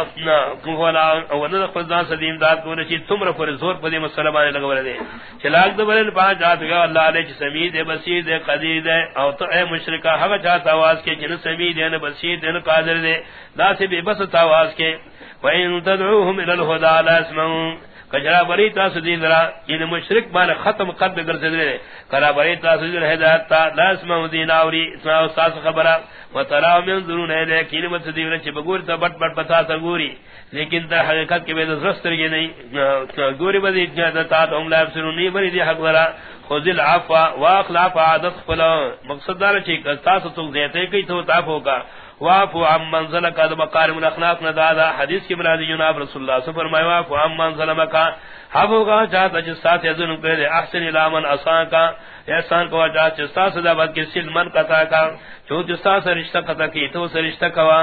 کولا او نہ خدا سدیم داد کو نشی تم پر زور پدی مسلمان لگا ولے چلاک دو بلن پانچ ہاتھ گا اللہ علیہ سمید بصیر دے قدیر دے او تو اے مشرکہ ہا چاہتا آواز کے جن سمید دے بصیر دے قادر دے لا سے بے بس آواز کے وین تدعوهم الى الهدى لا اسمعون کجرا بری تا سدی درا ان یعنی مشرک مان ختم قد کر سدی کرا بری تا سدی ہدایت تا، لا اسمعون دین اوری اسمع استاد خبرہ وترا من ذرون ہے کہ یعنی مت دی وچ بگور تا بٹ بٹ پتا تا گوری۔ لیکن تا حقیقت کے بے درست یہ نہیں۔ گوری بدی جدا تا ہم لا سرون نہیں بری دی حق ورا۔ خذ العفو واخلف عادت فلا مقصد دار چھ کہ تو دیتے کہ تو تا ہوگا۔ وافو عم من ظلم کا مقارم الاخلاق نہ دادا حدیث کی مرادی جناب رسول اللہ صلی اللہ علیہ وسلم فرمایا، وافو عم من ظلم کا ہو گا چاہتا جس ساتھ یذن کرے احسن الامن اسان کا، احسان کو جا چستا سدا بد کے سل من کتا کا، جو جستا سے رشتہ کتا کی تو سے رشتہ کوا۔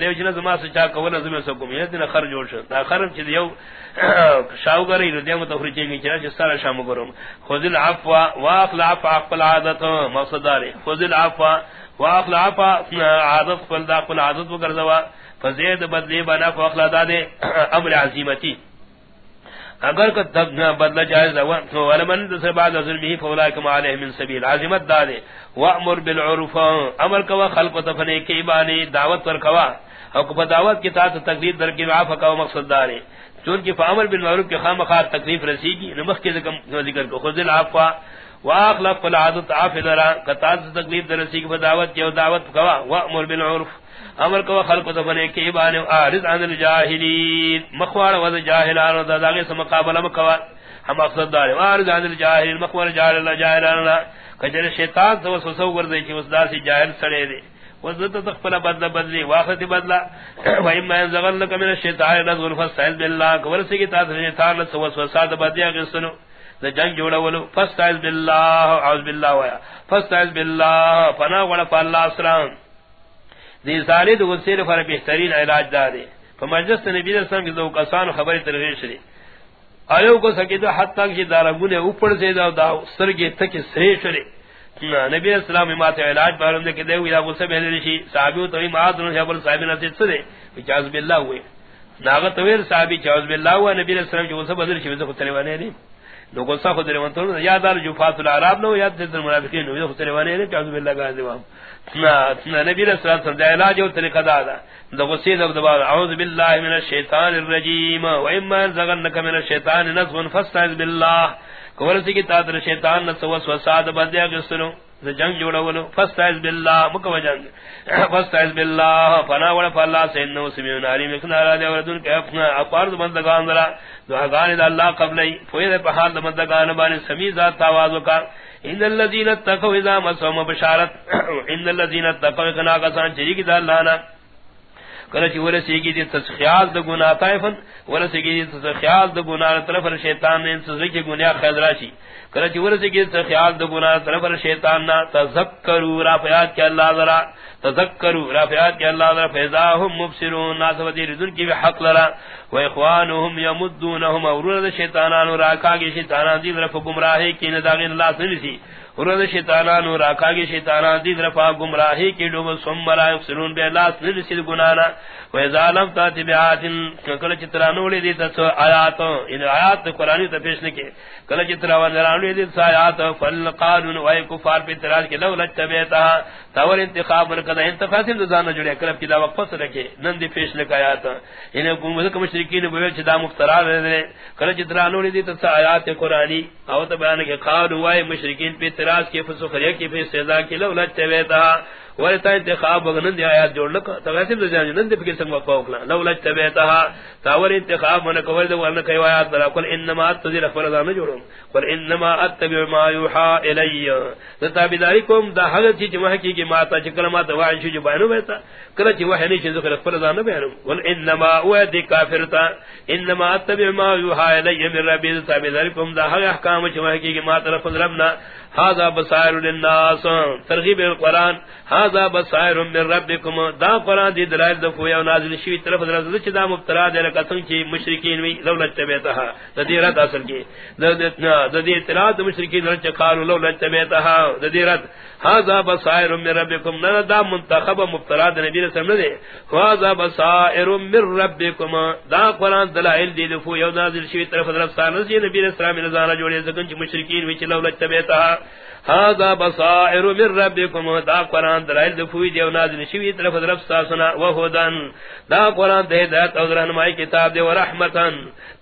دیو جن زما سے چا کو نظم سے کو یہ دن خرج جوڑ شو تا خرم چ دیو شاو گری نو دیو تو فرچے گی چرا جستا شام کرو خذ العفو واخل عفو عقل عادت، مقصد دار خذ العفو واخل عفو عادت قل دا قل عادت وکر فزید بدلی بنا کو اخلا دے امر عظیمتی اگر کو دب نہ بدلا جائز ہو ولمن دوسرے بعد ظلمه فاولئک علیہ من سبیل۔ عظمت دادے وامر بالعرف، امر کو خلق تفنے کی بانی دعوت پر کوا۔ او کو دعوت کی تات تقدیر در کی عفو کا مقصد دارے چون کہ فامر بالمعروف کے خامخات تکلیف رسی کی نمخ کے ذکر کو خذ العفو واخلق العادت عافلرا کتات تکلیف در رسی کی دعوت کی دعوت کوا وامر بالعرف. امر کو خلق تو بنے کی بان عارض عن الجاہلین مخوار و جاہلان دا داغے سے مقابلہ مکوا ہم مقصد دار عارض عن الجاہلین مخوار جاہل اللہ جاہلان کجر شیطان تو وسوسہ ور دے کہ اس دا سی جاہل سڑے دے وزت تخفل بدل بدلی واخت بدلا و اما ينزغن لك من الشيطان نزغن فاستعذ بالله. كورسی کی تاثر شیطان نس وسوسات بدیا کہ سنو دا جنگ جوڑا ولو فاستعذ بالله، اعوذ بالله ويا فاستعذ بالله فنا ولا فالله اسلام دی ساری دو غصیر فر بہترین علاج دا دے فمجلس نبی صلی اللہ علیہ وسلم کی دو کسان خبری ترغیش لی آیو کو سکی دو حد تک دارا گونے اوپر سے دا دا سرگی تک سریش لی نبی اسلام امات علاج بارم دے کہ دے ہوئی دا غصہ بہلے رشی صحابیو توی معاد رنو شابر صحابی نصیت سدے چاہز باللہ ہوئے ناغت تویر صحابی چاہز باللہ ہوا نبی اسلام کی غصہ بدل شی وزا خود تلیوانے نہیں نو غصہ خود تلیوان تو یاد آر جفات العرب نو یاد دیتر منافقین نو وزا خود نے نہیں بالله باللہ گاہ نا نبی رسول اللہ صلی اللہ علیہ وسلم طریقہ دا دغسی دا دا اعوذ باللہ من الشیطان الرجیم، و اما زغنک من الشیطان نزغ، فاستعذ باللہ. کورسی کی تادر شیطان نس وسوسہ دا بدیا گسنو جنگ جوڑا ولو فاستعذ بالله مکو جنگ. فاستعذ بالله فنا ولا فلا سینو سمیون علی مکنا را دے وردن کہ اپنا اپارد بندگان درا دعا گان اللہ قبل فوید پہال بندگان بان سمی ذات آواز کا ان الذين اتقوا اذا مسهم بشارت. ان الذين اتقوا كنا كسان جريك ذا لانا کله چې ورسې کی دي تسخیال د ګناه طائفن ورسې کی دي تسخیال د ګناه طرف شیطان نے سزا کی ګناه خضرا شي کله چې ورسې کی تسخیال د ګناه طرف شیطان نا تذکروا را پیات کہ اللہ ذرا، تذکروا را پیات کہ اللہ ذرا فیضاهم مبصرون، ناس ودی رذن کی حق لرا و اخوانهم يمدونهم اورون شیطانان را کاگی شیطانان دی طرف گمراہی کی نداغین اللہ سنسی ورد شیطانان و راکا کی شیطانان، دید رفا گمراہی کی ڈوب، سم مرا یفسرون بے اللہ سنرسید گنانا. و ازا لم تاتی بی آیات کل چترانو لی دیتا سو آیات ان یعنی آیات قرآنی تا پیش نکے کل چترانو لی دیتا سو آیات فالقانون و کفار پی تراز کے لو لچتا بیتا تاور انتخاب مرکتا انتخاب سیم دزانا جوڑے کلب کی دا وقفت رکھے نند پیش نک آیات. یعنی انہیں کمشک مشرکین بویل چدا مفترا رہے کل چترانو لی دیتا سو آیات قرآنی آوتا بیانا کہ قانون و ای مشرکین پی اعتراض کی فسخریہ کی فی سزا کی لو لچ تبیتا ورتا انتخاب وگنن دی آیات جوڑ لکا تو ویسے بھی جان نند فکر سنگ وقفا وکلا لو لچ تبیتا تاور انتخاب من کول دو ورن کئی آیات برا. قل انما اتذیر اخبر دانا جوڑوں قل انما اتبع ما یوحا الی. تا بیداری کم دا حضرت چی جمعہ کی ماتا چی کلمات وعن شو جو بینو بیتا کلا چی وحی نیچی ذکر اخبر دانا بینو قل انما اوہ دی کافرتا، انما اتبع ما یوحا الی من ربی تا بیداری دا حضرت احکام چی جمعہ کی ماتا رفض ربنا۔ هذا بصائر للناس۔ ترغیب القران هذا بصائر من ربكم دا قران دی دلائل دفو یا نازل شوی طرف در چ دا مبتلا دے قسم کی مشرکین وی لو لتبیتها ددیرت اصل کی۔ ددی اطلاع دا مشرکین رچ قالوا لو لتبیتها ددیرت هذا بصائر من ربکم، نہ دا منتخب مبتلا دے نبی رسول دے هذا بصائر من ربکما دا قران دلائل دی دفو، یو نازل شوی طرف در سانس نبی رسول نے زانہ جوڑے، زکن مشرکین وچ چ لو لتبیتها هذا بصائر من ربكم. دا قران دلائل دفوی دیو نازل شوی طرف طرف ساسنا وهدن دا قران دے ہدایت اور رہنمائی کتاب دے ورحمتن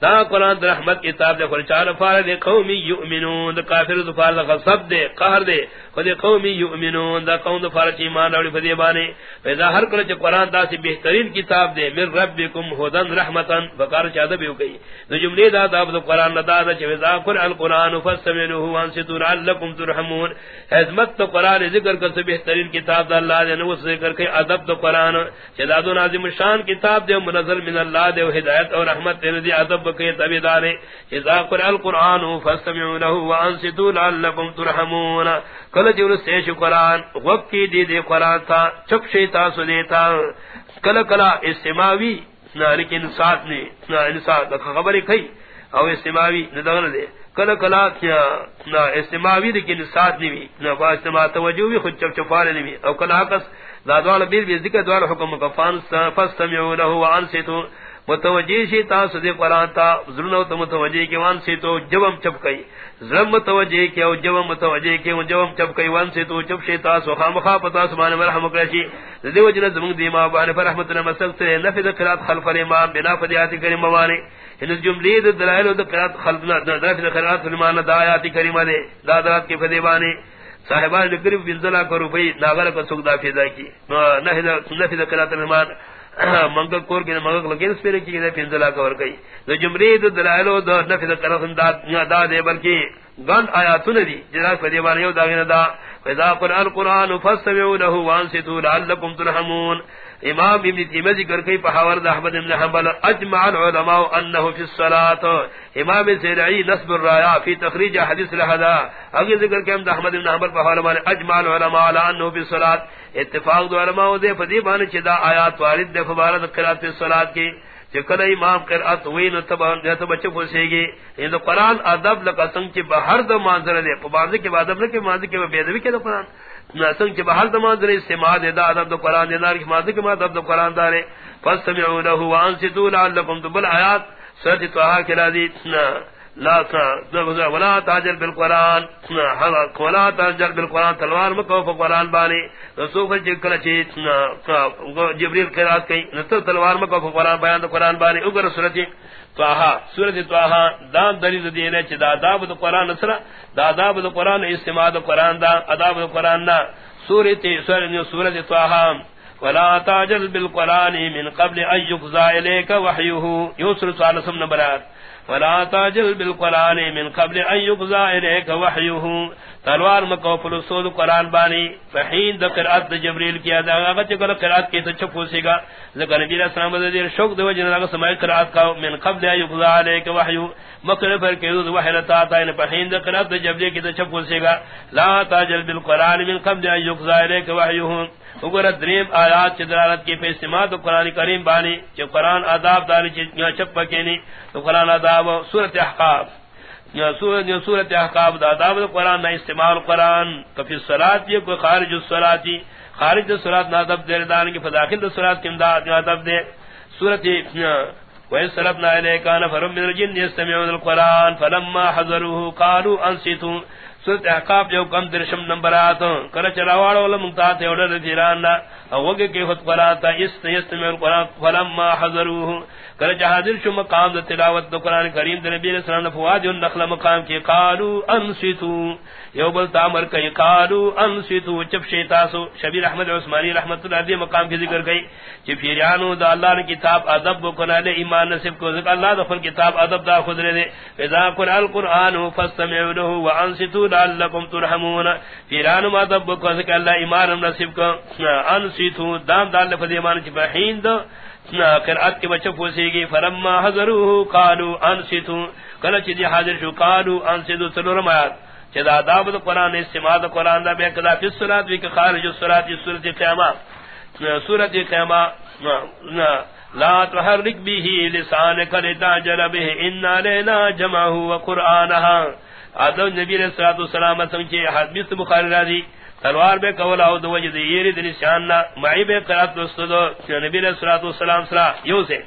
دا قران دے رحمت کتاب دے فرچار فار دے قوم یؤمنون. دا کافر دفار غصب دے قہر دے. خود قوم یؤمنون. دا قوم دفار چ ایمان اور فدی بانے. پیدا ہر کل چ قران دا سی بہترین کتاب دے. من ربکم هدن رحمتن فقار چ ادب یو گئی. جو جملے دا دا قران دا دا چ وذا قران فاستمنوا وانصتوا لعلكم ترحمون. معلومون حضمت تو قرآن ذکر کر سے بہترین کتاب دا اللہ دے نوس ذکر کے ادب تو قرآن. شداد و نازم شان کتاب دے منزل من اللہ دے، ہدایت اور رحمت دے دی ادب کے تبیدارے اذا قرآن القرآن فاستمعوا له وانصتوا لعلكم ترحمون. کل جی جو سیش قرآن وقتی دی دے قرآن تھا، چپ شیطا سنیتا کل کلا استماوی، نہ لیکن ساتھ نے، نہ انسان خبر کئی او استماوی ندغن دے. کل کلا کیا نہ استماوی لیکن ساتھ نہیں نہ با استماع توجہ بھی خود چپ چپانے نہیں او کلا کس ذات والا بیر ذکر دوال حکم کا فان فاستمعوا له وانصتوا متوجی شی تا سدی قرآن تا ظلم تو متوجی کی وان سے تو جبم چپ کئی ظلم متوجی کی او جبم متوجی کی جبم چپ کئی وان سے تو چپ شی تا سو خام خا پتا سبحان مرحم کرشی دی وجن زمون دی ما بان پر رحمت اللہ نفذ قرات خلف الامام بنا فدیات کریم موانی یعنی ان جملی د دلائل د قرات خلف نفذ قرات المان د آیات کریمہ دے دادات کی فدیوانی صاحبان گریب بنزلہ کو روپی ناغر کو سکدا فیدا کی۔ نفذ قرات المان منگل کور کے منگل لگے اس پھر کی پنزلا کور گئی جو جمرید دلائل دو نفذ کرن دا دا دے، بلکہ گن آیات ندی جنا پر دیوان یو دا دا۔ فذا قران القران فاستمعوا له وانصتوا لعلكم ترحمون۔ امام ابن تیمیہ ذکر کئی پہاور دا احمد ابن حنبل اجمع العلماء انه في الصلاه امام زیرعی نصب الرایا فی تخریج حدیث لحدا اگر ذکر کہ دا احمد ابن حنبل پہاور میں اجمع العلماء على انه في الصلاه اتفاق دو علماء دے فدی بان چدا آیات وارد دے فبارد قرات في الصلاه کی. چکل امام قرات وین تبان دے تو بچے پوچھے گی. یعنی یہ تو قرآن ادب لقسم کی بہر دو منظر دے پباندے کے بعد ادب کے ماضی کے بے ادبی کے قرآن. نسنگ چی بہل دمان در استعمال دے دا ادب قران دے دار کی ماده کے ماده دو قرآن دارے۔ فاستمعوا له وانصتوا لعلکم تبل آیات۔ سورۃ توہا کلا دیتنا لا ولا تاجر بالقران ولا تاجر بالقران تلوار مکو قران بانی. رسول چی قرات کئی. نتو تلوار مکو قران بیان قران بانی. اگر سورۃ طه سورۃ طه دا دلیل دی نے دا ادب قران نصر، دا ادب قران استماع قران دا ادب قران نا. سورۃ سورۃ طه ولا تاجل بالقران من قبل ان يقضى اليك وحيه. يوسر صالح نمبرات فلا تاجل بالقران من قبل ان يقضى اليك وحيه. تلوار مکو فلسود قران بانی. فحین ذکر اد جبریل کیا دا. اگے چکل قرات کی تو چپو سیگا. ذکر نبی علیہ السلام دے شوق دو جن لگا سمائے قرات کا من قبل ان يقضى عليك وحي مکر پر کہ وحی رتا تا. ان فحین ذکر اد جبریل کی تو چپو سیگا. لا تاجل بالقران من قبل ان يقضى عليك وحيه اگر دریم آیات چ دلالت کی پیسمات قران کریم بانی چ قران آداب داری چی چ چپ کینی تو قران آداب سورۃ احقاف. یا سورۃ یا سورۃ احقاف دا آداب قران نہ استعمال قران کفی صلات یہ کوئی خارج الصلات خارج الصلات نہ ادب دے دان کی فداخل الصلات کی امداد ادب دے سورۃ وَيَسْرَبْنَا إِلَيْكَ نَفَرٌ مِنَ الْجِنِّ يَسْتَمِعُونَ الْقُرْآنَ فَلَمَّا حَضَرُوهُ قَالُوا أَنصِتُوا سورت احقاب جو کم درشم نمبر آتا کر چراوال ولا منتا تے اڑر دیران او گے کہ خود قران تا است است میں قران فلما حضروه کر حاضر شو مقام د تلاوت د قران کریم د نبی علیہ السلام فواد النخل مقام کی قالوا انصتوا یو بل تامر کئی قالوا انصتوا چپ شیتاسو شبیر احمد عثمانی رحمت اللہ علیہ مقام کی ذکر گئی کہ پیرانو دا اللہ نے کتاب ادب کو نہ ایمان نصیب کو۔ ذکر اللہ دا کتاب ادب دا خود نے اذا قرأ القران فاستمعوا له وانصتوا لعلكم ترحمون۔ پیرانو ما ادب کو ذکر اللہ ایمان نصیب کو۔ انصتوا دام دال لفظ ایمان کی بہین دو قرات کے بچے پوچھے گی، فرما حضروه قالوا انصتوا کل چدی حاضر شو قالوا انصتوا تلورم آیات چدا آداب دا قرآن استماع دا قرآن دا، بے قدا فی الصلاة وی خارج الصلاة سورت قیامہ۔ سورت قیامہ لا تحرک به لسانک لتعجل به انا لینا جمعه و قرآنها آدم نبی علیہ السلام سمجھے حدیث بخاری راضی تلوار بے کولا او دو وجد یری دنی شاننا معی بے قرات دوستو دو نبی علیہ الصلوۃ والسلام سرا، یو سے۔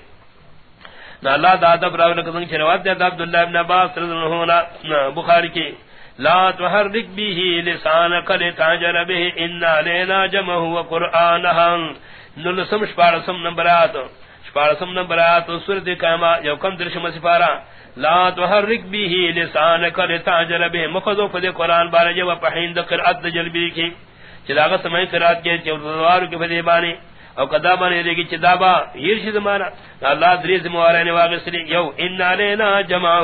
نہ اللہ دا ادب راو نے کہن کہ روایت ہے عبداللہ ابن عباس رضی اللہ عنہ بخاری کی، لا تحرک به لسانك لتعجل به ان علينا جمعه وقرانه نلسم شپارسم نمبرات۔ شپارسم نمبر نمبرات سورۃ قیامہ، یو کم درشم سفارہ لا تحرك به لسانك لتعجل به مخذو فدی قرآن بارے جو پہند قرات جلبی کی۔ چراغ سمے قرات کے چوار کے فدی بانی۔ او قدا بانی دے کی چدابا یرش زمانہ۔ اللہ دریز موارے واگس لی یو ان علینا جمعہ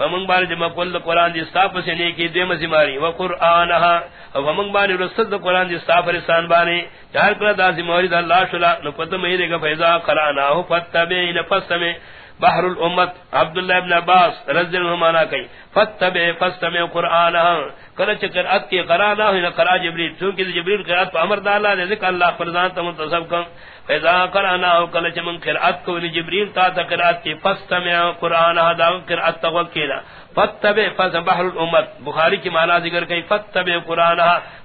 فمن بار جمع کل قران دی صاف سے نے کی دیم زماری و قرانها فمن بار رسد قران دی صاف رسان بانی. چار کلا دا زماری اللہ شلا. نو پتہ مے دے گا فیضا قرانا فتبین فسمے بحر الامت، عبداللہ ابن عباس رضی اللہ عنہ مانا کئی فتبع فستمع قرآنہا کل چکر ات کی قرانا ہوئی قرا جبریل، چونکہ جبریل قرات پر امر دالا دے، ذکر اللہ فرزان تم تصب کم فیضا قرانا ہو کل چمن قرات کو جبریل تا تقرات کی، فاستمع قرآن ہدا قرات توکیلا فتبع فسبح الامت، بخاری کی معنی ذکر کئی فتبع قرآن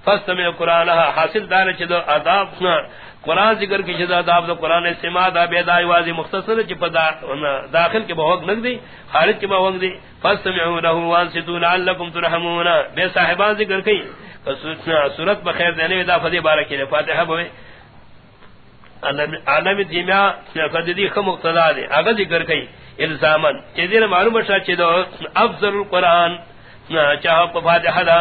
فاستمع قرآن حاصل دار چدو اداب قرآن ذکر کی جزا داب دو قرآن استماع دا بیدائی واضی مختصر چی پا داخل کے بہوک نگ دی خارج کے بہوک دی۔ فاستمعو لہو وانسطو لعلکم ترحمون۔ بے صاحبان ذکر کی۔ سورت بخیر دینے دا فضی بارکی دے فاتحہ بوئے عالم دیمیا فدیدی خم مقتدا دے اگر ذکر کی، الزامن۔ چی دین معلوم شاہ چی دو افضل القرآن۔ چاہو پا فاتحہ دا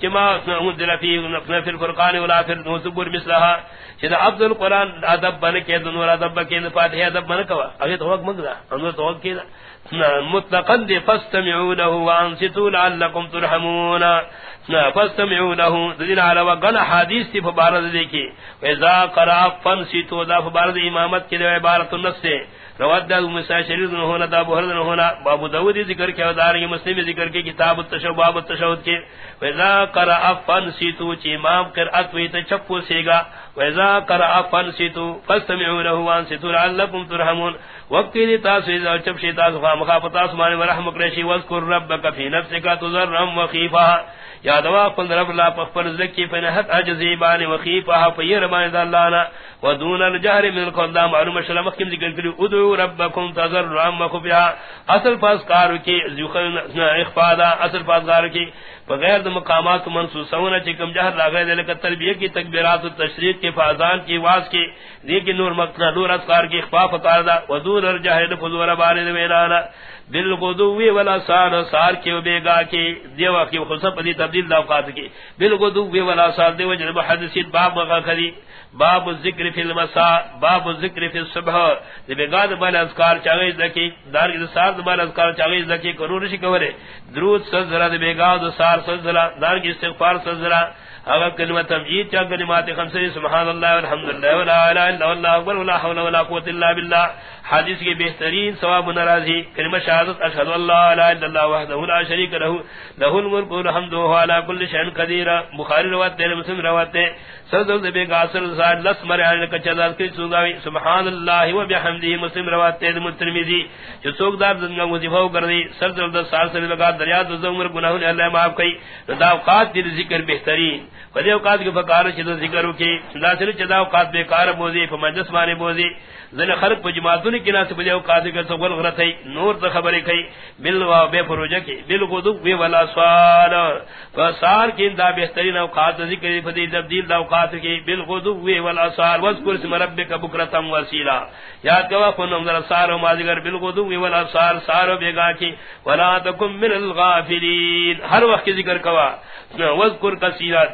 چما انزل فی الفرقان ولا فی الزبور مثلها چدا عبد القران ادب بن کے دنور ادب کے فاتحہ ادب بن کوا۔ اگے تو وقت منگا انو تو وقت کیدا متقد فاستمعوا له وانصتوا لعلكم ترحمون۔ فاستمعوا له ذین علی وقنا حدیث تی فبارد دیکھی اذا قرا فانصتوا ذا فبارد امامت کی عبارت النص سے رواد موسی شریف نہ ہونا، دا بہر نہ ہونا. باب داؤد ذکر کیا دار یہ مسلم ذکر کے کتاب التشو، باب التشہد کے وذا قرا فانصتوا چ امام قرات وی چپو سیگا. وذا قرا فانصتوا، فاستمعوا له وانصتوا لعلكم ترحمون. وقت دی تاسو اذا چپ شیتا مخافتا سبحان ورحمت کرشی واذكر ربك في نفسك تضرعا وخيفا یا یادوا قل رب لا پخپر زکی فنحت عجزی بان وخیفہ فیر بان دا اللہ نا ودون الجہر من القول، دا معلوم شلم مخیم ذکر کری ادعو ربکم تذر رام وخفیا اصل فاس کی کی اخفادا اصل فاسکارو کی بغیر دا مقامات منصوص ہونا چکم جہر لاغر دے لکت تربیہ کی، تکبیرات و تشریف کی فازان کی، واز کی دیکی نور مقتنا نور اسکار کی، اخفاف کاردا ودون الجہر فذور بان ویلانا بالغدو ولا سار سار کے بیگا کی دیوا کی خصب دی تبدیل اوقات کی. بالغدو ولا سار دیو جن حدیث باب مغا کری باب ذکر فی المساء، باب ذکر فی الصبح۔ دی بیگا بل اذکار چاوی دکی، دار کی سار بل اذکار چاوی دکی کرو رشی کورے درود سزرا دی بیگا سار سزرا دار کی استغفار سزرا اگر کلمہ تمجید چا کلمات خمسے سبحان اللہ والحمد للہ ولا الہ الا اللہ اکبر، ولا حول ولا قوت الا باللہ۔ حدیث کے بہترین ثواب ناراضی، کلمہ شہادت اشهد اللہ لا الہ الا اللہ وحدہ لا شریک له له الملک والحمد وهو كل شيء قدیر۔ بخاری روایت ہے مسلم روایت ہے سرد بے غاسر زاد لس مرے کا چلا کہ سوگاوی سبحان اللہ و بحمدہ، مسلم روایت ہے ترمذی جو سوگ دار زندگی وظیفہ کر دی، سرد سال سے لگا دریا دو عمر گناہ اللہ معاف کئی۔ رضا اوقات دل ذکر بہترین۔ فدی اوقات کے فکار چھ ذکر کی لا سر چدا اوقات بیکار بوزی فمجلس مارے بوزی زن خلق پا کی ناس پجاو قاضی کر سو غلغرت ہے نور تا خبری کئی بل و بے فروجہ کی بل قدو وی والا سوال. فسار کی دا بہترین اوقات ذکر فدی تبدیل دا اوقات کی بل قدو وی والا سوال. وذکر اسم ربک بکرتم وسیلہ یاد کوا فنم در سار و مازگر بل قدو وی والا سار سار و بیگا کی ولا تکم من الغافلین. ہر وقت ذکر کوا وذکر کثیرا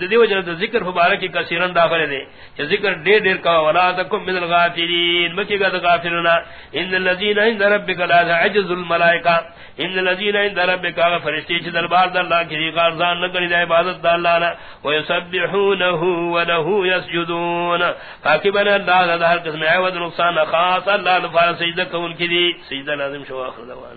دیو جن ذکر مبارک کثیرن داخل دے کہ ذکر دیر دیر کوا ولا تکم من الغافلین مکی گا غافلنا ان الذين عند ربك لا تعجز الملائکہ ان الذين عند ربك فرشتي چ دربار د اللہ کی غارزان نہ کری عبادت د اللہ نہ و يسبحونه وله يسجدون. تاکہ بنا اللہ دا ہر قسم عوض نقصان خاص اللہ نے فرض سجدہ کون کی سجدہ لازم شو اخر دوان